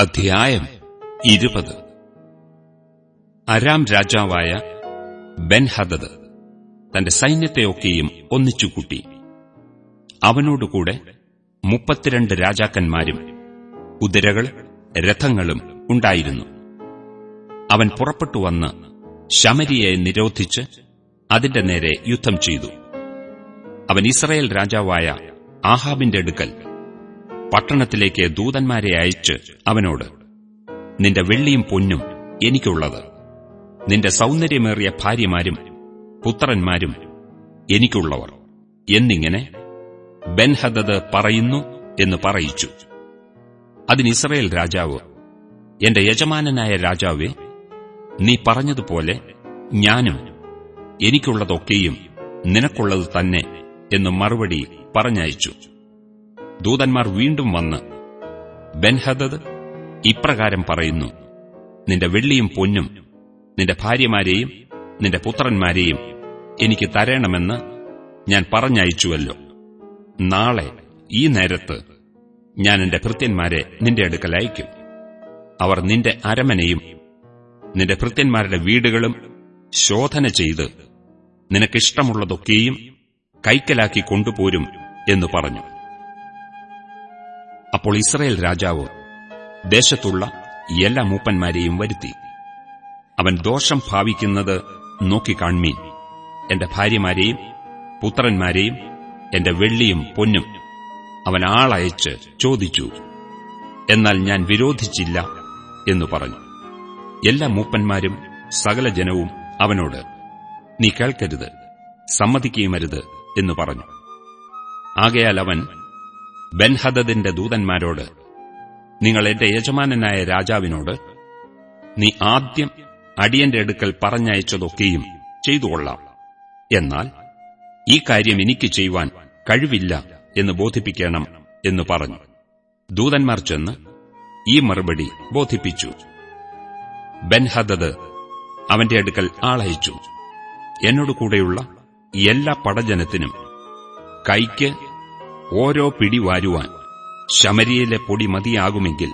അധ്യായം ഇരുപത്. അരാം രാജാവായ ബെൻഹദദ് തന്റെ സൈന്യത്തെയൊക്കെയും ഒന്നിച്ചുകൂട്ടി. അവനോടുകൂടെ മുപ്പത്തിരണ്ട് രാജാക്കന്മാരും കുതിരകൾ രഥങ്ങളും ഉണ്ടായിരുന്നു. അവൻ പുറപ്പെട്ടു വന്ന് ശമരിയെ നിരോധിച്ച് അതിന്റെ നേരെ യുദ്ധം ചെയ്തു. അവൻ ഇസ്രയേൽ രാജാവായ ആഹാബിന്റെ അടുക്കൽ പട്ടണത്തിലേക്ക് ദൂതന്മാരെ അയച്ച് അവനോട് നിന്റെ വെള്ളിയും പൊന്നും എനിക്കുള്ളത്. നിന്റെ സൗന്ദര്യമേറിയ ഭാര്യമാരും പുത്രന്മാരും എനിക്കുള്ളവർ. എന്നിങ്ങനെ ബെൻഹദദ് പറയുന്നു എന്ന് പറയിച്ചു. അതിന് ഇസ്രയേൽ രാജാവ് എന്റെ യജമാനനായ രാജാവെ നീ പറഞ്ഞതുപോലെ ഞാനും എനിക്കുള്ളതൊക്കെയും നിനക്കുള്ളത് തന്നെ എന്ന് മറുപടി പറഞ്ഞയച്ചു. ദൂതന്മാർ വീണ്ടും വന്ന് ബെൻഹദദ് ഇപ്രകാരം പറയുന്നു നിന്റെ വെള്ളിയും പൊന്നും നിന്റെ ഭാര്യമാരെയും നിന്റെ പുത്രന്മാരെയും എനിക്ക് തരണമെന്ന് ഞാൻ പറഞ്ഞയച്ചുവല്ലോ. നാളെ ഈ നേരത്ത് ഞാൻ എന്റെ ഭൃത്യന്മാരെ നിന്റെ അടുക്കൽ അയക്കും അവർ നിന്റെ അരമനയും നിന്റെ ഭൃത്യന്മാരുടെ വീടുകളും ശോധന ചെയ്ത് നിനക്കിഷ്ടമുള്ളതൊക്കെയും കൈക്കലാക്കി കൊണ്ടുപോരും എന്ന് പറഞ്ഞു. അപ്പോൾ ഇസ്രയേൽ രാജാവ് ദേശത്തുള്ള എല്ലാ മൂപ്പന്മാരെയും വരുത്തി. അവൻ ദോഷം ഭാവിക്കുന്നത് നോക്കിക്കാൺമീൻ. എന്റെ ഭാര്യമാരെയും പുത്രന്മാരെയും എന്റെ വെള്ളിയും പൊന്നും അവൻ ആളയച്ച് ചോദിച്ചു. എന്നാൽ ഞാൻ വിരോധിച്ചില്ല എന്നു പറഞ്ഞു. എല്ലാ മൂപ്പന്മാരും സകല ജനവും അവനോട് നീ കേൾക്കരുത് സമ്മതിക്കുകയുമരുത് എന്നു പറഞ്ഞു. ആകയാൽ അവൻ ബെൻഹദദിന്റെ ദൂതന്മാരോട് നിങ്ങൾ എന്റെ യജമാനനായ രാജാവിനോട് നീ ആദ്യം അടിയന്റെ അടുക്കൽ പറഞ്ഞയച്ചതൊക്കെയും ചെയ്തുകൊള്ളാം. എന്നാൽ ഈ കാര്യം എനിക്ക് ചെയ്യുവാൻ കഴിവില്ല എന്ന് ബോധിപ്പിക്കണം എന്ന് പറഞ്ഞു. ദൂതന്മാർ ചെന്ന് ഈ മറുപടി ബോധിപ്പിച്ചു. ബെൻഹദദ് അവന്റെ അടുക്കൽ ആളയച്ചു. എന്നോട് കൂടെയുള്ള എല്ലാ പടജനത്തിനും കൈക്ക് ഓരോ പിടി വാരുവാൻ ശമരിയിലെ പൊടി മതിയാകുമെങ്കിൽ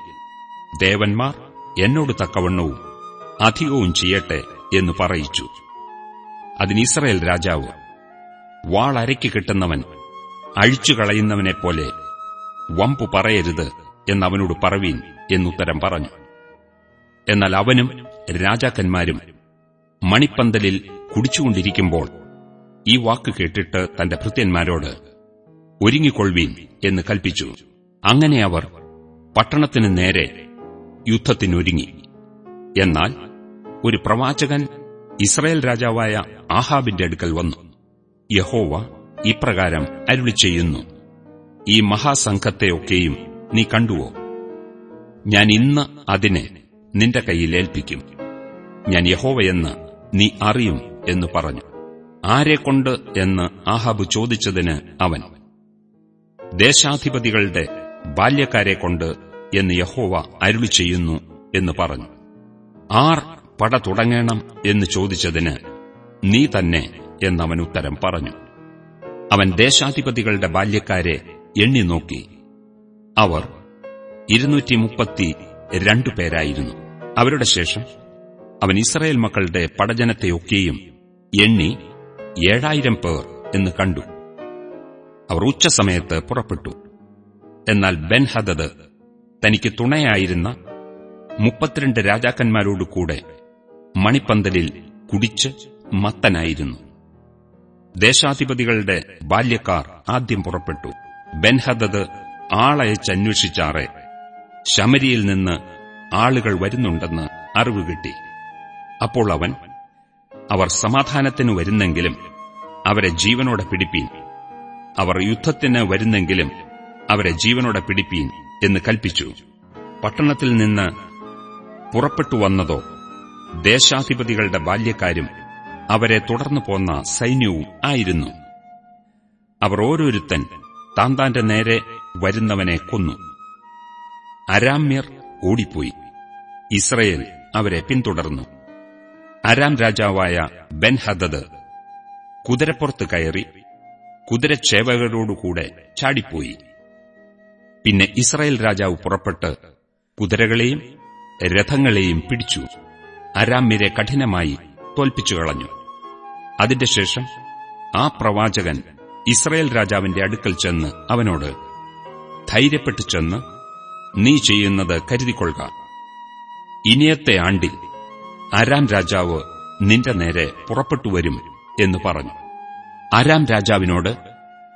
ദേവന്മാർ എന്നോട് തക്കവണ്ണവും അധികവും ചെയ്യട്ടെ എന്ന് പറയിച്ചു. അതിന് ഇസ്രയേൽ രാജാവ് വാളരയ്ക്ക് കിട്ടുന്നവൻ അഴിച്ചുകളയുന്നവനെപ്പോലെ വമ്പു പറയരുത് എന്നവനോട് പറവീൻ എന്നുത്തരം പറഞ്ഞു. എന്നാൽ അവനും രാജാക്കന്മാരും മണിപ്പന്തലിൽ കുടിച്ചുകൊണ്ടിരിക്കുമ്പോൾ ഈ വാക്ക് കേട്ടിട്ട് തന്റെ ഭൃത്യന്മാരോട് ഒരുങ്ങിക്കൊള്ളുവീൻ എന്ന് കൽപ്പിച്ചു. അങ്ങനെ അവർ പട്ടണത്തിന് നേരെ യുദ്ധത്തിനൊരുങ്ങി. എന്നാൽ ഒരു പ്രവാചകൻ ഇസ്രായേൽ രാജാവായ ആഹാബിന്റെ അടുക്കൽ വന്നു. യഹോവ ഇപ്രകാരം അരുളി ചെയ്യുന്നു. ഈ മഹാസംഘത്തെയൊക്കെയും നീ കണ്ടുവോ? ഞാൻ ഇന്ന് അതിനെ നിന്റെ കൈയിൽ ഏൽപ്പിക്കും. ഞാൻ യഹോവയെന്ന് നീ അറിയും എന്ന് പറഞ്ഞു. ആരെക്കൊണ്ട് എന്ന് ആഹാബ് ചോദിച്ചതിന് അവൻ ദേശാധിപതികളുടെ ബാല്യക്കാരെ കൊണ്ട് എന്ന് യഹോവ അരുളി ചെയ്യുന്നു എന്ന് പറഞ്ഞു. ആർ പട തുടങ്ങണം എന്ന് ചോദിച്ചതിന് നീ തന്നെ എന്നവൻ ഉത്തരം പറഞ്ഞു. അവൻ ദേശാധിപതികളുടെ ബാല്യക്കാരെ എണ്ണി നോക്കി. അവർ ഇരുന്നൂറ്റി മുപ്പത്തി രണ്ടു പേരായിരുന്നു. അവരുടെ ശേഷം അവൻ ഇസ്രായേൽ മക്കളുടെ പടജനത്തെയൊക്കെയും എണ്ണി ഏഴായിരം പേർ എന്ന് കണ്ടു. അവർ ഉച്ചസമയത്ത് പുറപ്പെട്ടു. എന്നാൽ ബെൻഹദദ് തനിക്ക് തുണയായിരുന്ന മുപ്പത്തിരണ്ട് രാജാക്കന്മാരോടുകൂടെ മണിപ്പന്തലിൽ കുടിച്ച് മത്തനായിരുന്നു. ദേശാധിപതികളുടെ ബാല്യക്കാർ ആദ്യം പുറപ്പെട്ടു. ബെൻഹദദ് ആളയച്ചന്വേഷിച്ചാറെ ശമരിയിൽ നിന്ന് ആളുകൾ വരുന്നുണ്ടെന്ന് അറിവ് കിട്ടി. അപ്പോൾ അവൻ അവർ സമാധാനത്തിനു വരുന്നെങ്കിലും അവരെ ജീവനോടെ പിടിപ്പീൻ. അവർ യുദ്ധത്തിന് വരുന്നെങ്കിലും അവരെ ജീവനോടെ പിടിപ്പീൻ എന്ന് കൽപ്പിച്ചു. പട്ടണത്തിൽ നിന്ന് പുറപ്പെട്ടു വന്നതോ ദേശാധിപതികളുടെ ബാല്യക്കാരും അവരെ തുടർന്നു പോന്ന സൈന്യവും ആയിരുന്നു. അവർ ഓരോരുത്തൻ താന്താന്റെ നേരെ വരുന്നവനെ കൊന്നു. അരാമ്യർ ഓടിപ്പോയി. ഇസ്രയേൽ അവരെ പിന്തുടർന്നു. അരാം രാജാവായ ബെൻഹദദ് കുതിരപ്പുറത്ത് കയറി കുതിരച്ചേവകരോടുകൂടെ ചാടിപ്പോയി. പിന്നെ ഇസ്രായേൽ രാജാവ് പുറപ്പെട്ട് കുതിരകളെയും രഥങ്ങളെയും പിടിച്ചു. അരാമ്യരെ കഠിനമായി തോൽപ്പിച്ചു കളഞ്ഞു. അതിന്റെ ശേഷം ആ പ്രവാചകൻ ഇസ്രായേൽ രാജാവിന്റെ അടുക്കൽ ചെന്ന് അവനോട് ധൈര്യപ്പെട്ടു ചെന്ന് നീ ചെയ്യുന്നത് കരുതിക്കൊള്ളുക. ഇനിയത്തെ ആണ്ടിൽ അരാം രാജാവ് നിന്റെ നേരെ പുറപ്പെട്ടു വരും എന്ന് പറഞ്ഞു. അരാം രാജാവിനോട്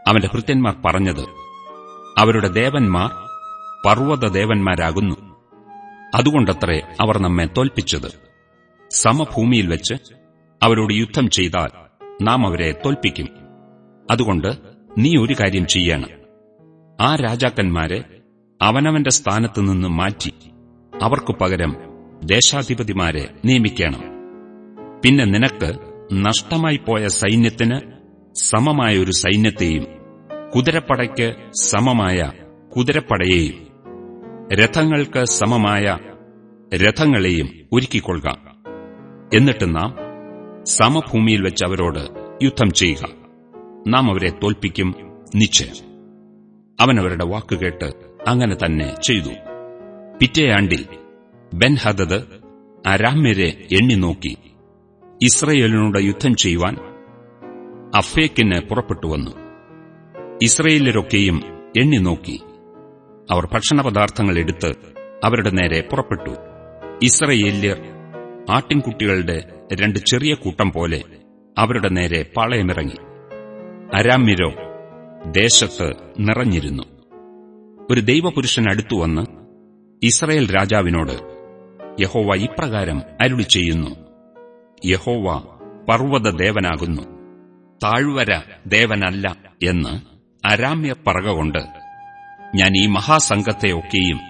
അവന്റെ ഭൃത്യന്മാർ പറഞ്ഞത് അവരുടെ ദേവന്മാർ പർവത ദേവന്മാരാകുന്നു അതുകൊണ്ടത്രേ അവർ നമ്മെ തോൽപ്പിച്ചത്. സമഭൂമിയിൽ വെച്ച് അവരോട് യുദ്ധം ചെയ്താൽ നാം അവരെ തോൽപ്പിക്കും. അതുകൊണ്ട് നീ ഒരു കാര്യം ചെയ്യണം. ആ രാജാക്കന്മാരെ അവനവന്റെ സ്ഥാനത്ത് നിന്ന് മാറ്റി അവർക്കു പകരം ദേശാധിപതിമാരെ നിയമിക്കണം. പിന്നെ നിനക്ക് നഷ്ടമായി പോയ സൈന്യത്തിന് സമമായ ഒരു സൈന്യത്തെയും കുതിരപ്പടയ്ക്ക് സമമായ കുതിരപ്പടയെയും രഥങ്ങൾക്ക് സമമായ രഥങ്ങളെയും ഒരുക്കിക്കൊള്ളുക. എന്നിട്ട് നാം സമഭൂമിയിൽ വെച്ച് അവരോട് യുദ്ധം ചെയ്യുക. നാം അവരെ തോൽപ്പിക്കും നിശ്ചയം. അവനവരുടെ വാക്കുകേട്ട് അങ്ങനെ തന്നെ ചെയ്തു. പിറ്റേയാണ്ടിൽ ബെൻഹദദ് അരാമ്യരെ എണ്ണി നോക്കി. ഇസ്രയേലിനോട് യുദ്ധം ചെയ്യുവാൻ അഫേക്കിന് പുറപ്പെട്ടുവന്നു ഇസ്രയേലരൊക്കെയും എണ്ണി നോക്കി. അവർ ഭക്ഷണപദാർത്ഥങ്ങൾ എടുത്ത് അവരുടെ നേരെ പുറപ്പെട്ടു. ഇസ്രയേല്യർ ആട്ടിൻകുട്ടികളുടെ രണ്ട് ചെറിയ കൂട്ടം പോലെ അവരുടെ നേരെ പാളയമിറങ്ങി. അരാമ്യരോ ദേശത്ത് നിറഞ്ഞിരുന്നു. ഒരു ദൈവപുരുഷൻ അടുത്തുവന്ന് ഇസ്രയേൽ രാജാവിനോട് യഹോവ ഇപ്രകാരം അരുളി ചെയ്യുന്നു യഹോവ പർവത ദേവനാകുന്നു താഴ്വര ദേവനല്ല എന്ന് അരാമ്യ പറകൊണ്ട് ഞാൻ ഈ മഹാസംഘത്തെയൊക്കെയും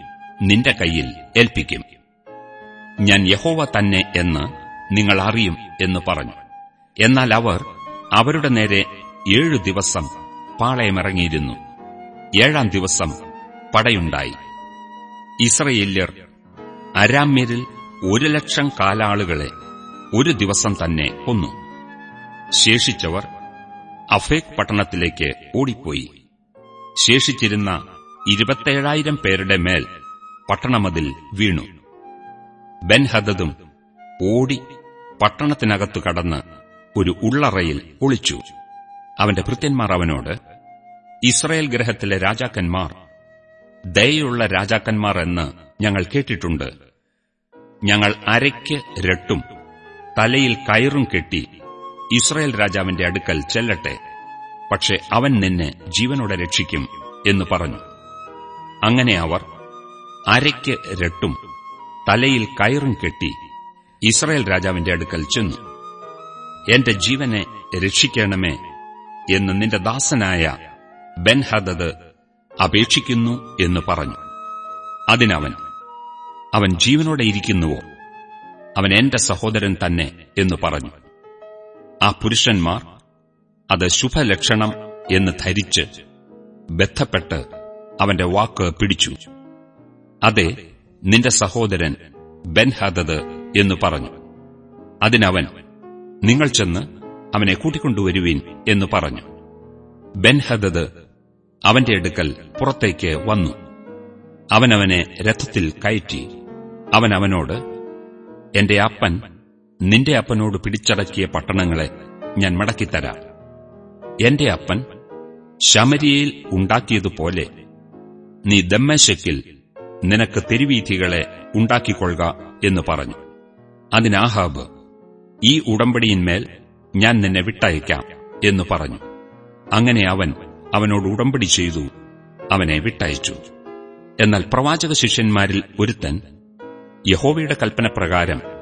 നിന്റെ കയ്യിൽ ഏൽപ്പിക്കും. ഞാൻ യഹോവ തന്നെ എന്ന് നിങ്ങൾ അറിയും എന്ന് പറഞ്ഞു. എന്നാൽ അവർ അവരുടെ നേരെ ഏഴു ദിവസം പാളയമിറങ്ങിയിരുന്നു. ഏഴാം ദിവസം പടയുണ്ടായി. ഇസ്രയേല്യർ അരാമ്യരിൽ ഒരു ലക്ഷം കാലാളുകളെ ഒരു ദിവസം തന്നെ കൊന്നു. ശേഷിച്ചവർ അഫേക് പട്ടണത്തിലേക്ക് ഓടിപ്പോയി. ശേഷിച്ചിരുന്ന ഇരുപത്തേഴായിരം പേരുടെ മേൽ പട്ടണമതിൽ വീണു. ബെൻഹദതും ഓടി പട്ടണത്തിനകത്തു കടന്ന് ഒരു ഉള്ളറയിൽ ഒളിച്ചു. അവന്റെ ഭൃത്യന്മാർ അവനോട് ഇസ്രയേൽ ഗ്രഹത്തിലെ രാജാക്കന്മാർ ദയുള്ള രാജാക്കന്മാർ എന്ന് ഞങ്ങൾ കേട്ടിട്ടുണ്ട്. ഞങ്ങൾ അരയ്ക്ക് രട്ടും തലയിൽ കയറും കെട്ടി ഇസ്രയേൽ രാജാവിന്റെ അടുക്കൽ ചെല്ലട്ടെ. പക്ഷെ അവൻ നിന്നെ ജീവനോടെ രക്ഷിക്കും എന്ന് പറഞ്ഞു. അങ്ങനെ അവർ അരയ്ക്ക് രട്ടും തലയിൽ കയറും കെട്ടി ഇസ്രായേൽ രാജാവിന്റെ അടുക്കൽ ചെന്നു. എന്റെ ജീവനെ രക്ഷിക്കണമേ എന്ന് നിന്റെ ദാസനായ ബെൻഹദദ് അപേക്ഷിക്കുന്നു എന്ന് പറഞ്ഞു. അതിനവൻ അവൻ ജീവനോടെ ഇരിക്കുന്നുവോ? അവൻ എന്റെ സഹോദരൻ തന്നെ എന്ന് പറഞ്ഞു. ആ പുരുഷന്മാർ അത് ശുഭലക്ഷണം എന്ന് ധരിച്ച് ബന്ധപ്പെട്ട് അവന്റെ വാക്ക് പിടിച്ചു. അതെ നിന്റെ സഹോദരൻ ബെൻഹദത് എന്ന് പറഞ്ഞു. അതിനവൻ നിങ്ങൾ ചെന്ന് അവനെ കൂട്ടിക്കൊണ്ടുവരുവീൻ എന്ന് പറഞ്ഞു. ബെൻഹദത് അവന്റെ അടുക്കൽ പുറത്തേക്ക് വന്നു. അവനവനെ രഥത്തിൽ കയറ്റി. അവനവനോട് എന്റെ അപ്പൻ നിന്റെ അപ്പനോട് പിടിച്ചടക്കിയ പട്ടണങ്ങളെ ഞാൻ മടക്കിത്തരാം. എന്റെ അപ്പൻ ശമരിയയിൽ ഉണ്ടാക്കിയതുപോലെ നീ ദമ്മശക്കിൽ നിനക്ക് തെരുവീഥികളെ ഉണ്ടാക്കിക്കൊള്ളുക എന്ന് പറഞ്ഞു. അതിനാഹാബ് ഈ ഉടമ്പടിയിന്മേൽ ഞാൻ നിന്നെ വിട്ടയക്കാം എന്ന് പറഞ്ഞു. അങ്ങനെ അവൻ അവനോട് ഉടമ്പടി ചെയ്തു അവനെ വിട്ടയച്ചു. എന്നാൽ പ്രവാചക ശിഷ്യന്മാരിൽ ഒരുത്തൻ യഹോവയുടെ കൽപ്പനപ്രകാരം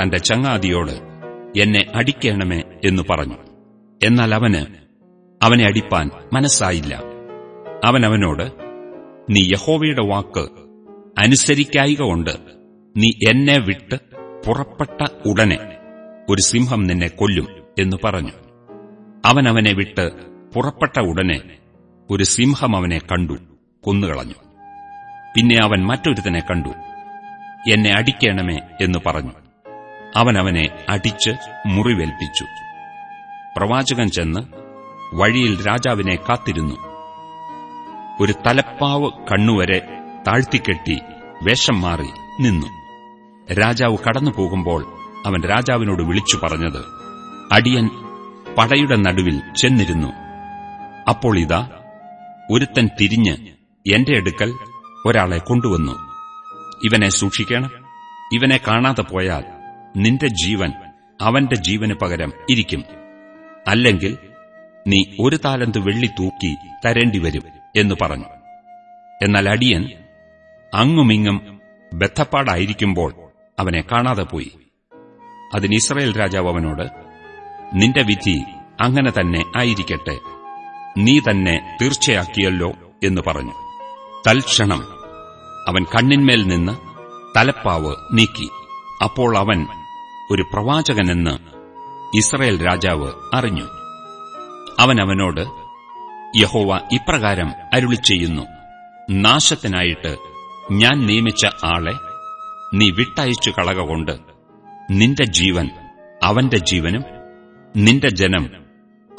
തന്റെ ചങ്ങാതിയോട് എന്നെ അടിക്കണമേ എന്നു പറഞ്ഞു. എന്നാൽ അവന് അവനെ അടിപ്പാൻ മനസ്സായില്ല. അവൻ അവനോട് നീ യഹോവയുടെ വാക്ക് അനുസരിക്കായിക കൊണ്ട് നീ എന്നെ വിട്ട് പുറപ്പെട്ട ഉടനെ ഒരു സിംഹം നിന്നെ കൊല്ലും എന്നു പറഞ്ഞു. അവൻ അവനെ വിട്ട് പുറപ്പെട്ട ഉടനെ ഒരു സിംഹം അവനെ കണ്ടു കൊന്നുകളഞ്ഞു. പിന്നെ അവൻ മറ്റൊരുത്തനെ കണ്ടു എന്നെ അടിക്കണമേ എന്നു പറഞ്ഞു. അവൻ അവനെ അടിച്ച് മുറിവേൽപ്പിച്ചു. പ്രവാചകൻ ചെന്ന് വഴിയിൽ രാജാവിനെ കാത്തിരുന്നു. ഒരു തലപ്പാവ് കണ്ണുവരെ താഴ്ത്തിക്കെട്ടി വേഷം മാറി നിന്നു. രാജാവ് കടന്നു പോകുമ്പോൾ അവൻ രാജാവിനോട് വിളിച്ചു പറഞ്ഞത് അടിയൻ പടയുടെ നടുവിൽ ചെന്നിരുന്നു. അപ്പോൾ ഇതാ ഒരുത്തൻ തിരിഞ്ഞ് എന്റെ അടുക്കൽ ഒരാളെ കൊണ്ടുവന്നു. ഇവനെ സൂക്ഷിക്കണം. ഇവനെ കാണാതെ പോയാൽ നിന്റെ ജീവൻ അവന്റെ ജീവന് പകരം ഇരിക്കും. അല്ലെങ്കിൽ നീ ഒരു താലന്ത് വെള്ളി തൂക്കി തരേണ്ടി വരും എന്ന് പറഞ്ഞു. എന്നാൽ അടിയൻ അങ്ങുമിങ്ങും ബദ്ധപ്പാടായിരിക്കുമ്പോൾ അവനെ കാണാതെ പോയി. അതിന് ഇസ്രയേൽ രാജാവ് അവനോട് നിന്റെ വിധി അങ്ങനെ തന്നെ ആയിരിക്കട്ടെ. നീ തന്നെ തീർച്ചയാക്കിയല്ലോ എന്ന് പറഞ്ഞു. തൽക്ഷണം അവൻ കണ്ണിന്മേൽ നിന്ന് തലപ്പാവ് നീക്കി. അപ്പോൾ അവൻ ഒരു പ്രവാചകനെന്ന് ഇസ്രയേൽ രാജാവ് അറിഞ്ഞു. അവൻ അവനോട് യഹോവ ഇപ്രകാരം അരുളി ചെയ്യുന്നു. നാശത്തിനായിട്ട് ഞാൻ നിയമിച്ച ആളെ നീ വിട്ടയച്ചു കളകൊണ്ട് നിന്റെ ജീവൻ അവന്റെ ജീവനും നിന്റെ ജനം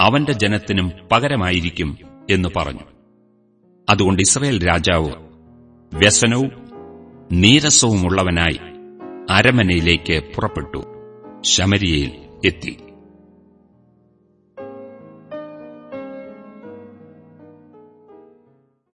അവന്റെ ജനത്തിനും പകരമായിരിക്കും എന്ന് പറഞ്ഞു. അതുകൊണ്ട് ഇസ്രയേൽ രാജാവ് വ്യസനവും നീരസവുമുള്ളവനായി അരമനയിലേക്ക് പുറപ്പെട്ടു. ശമരിയയിൽ എത്തി.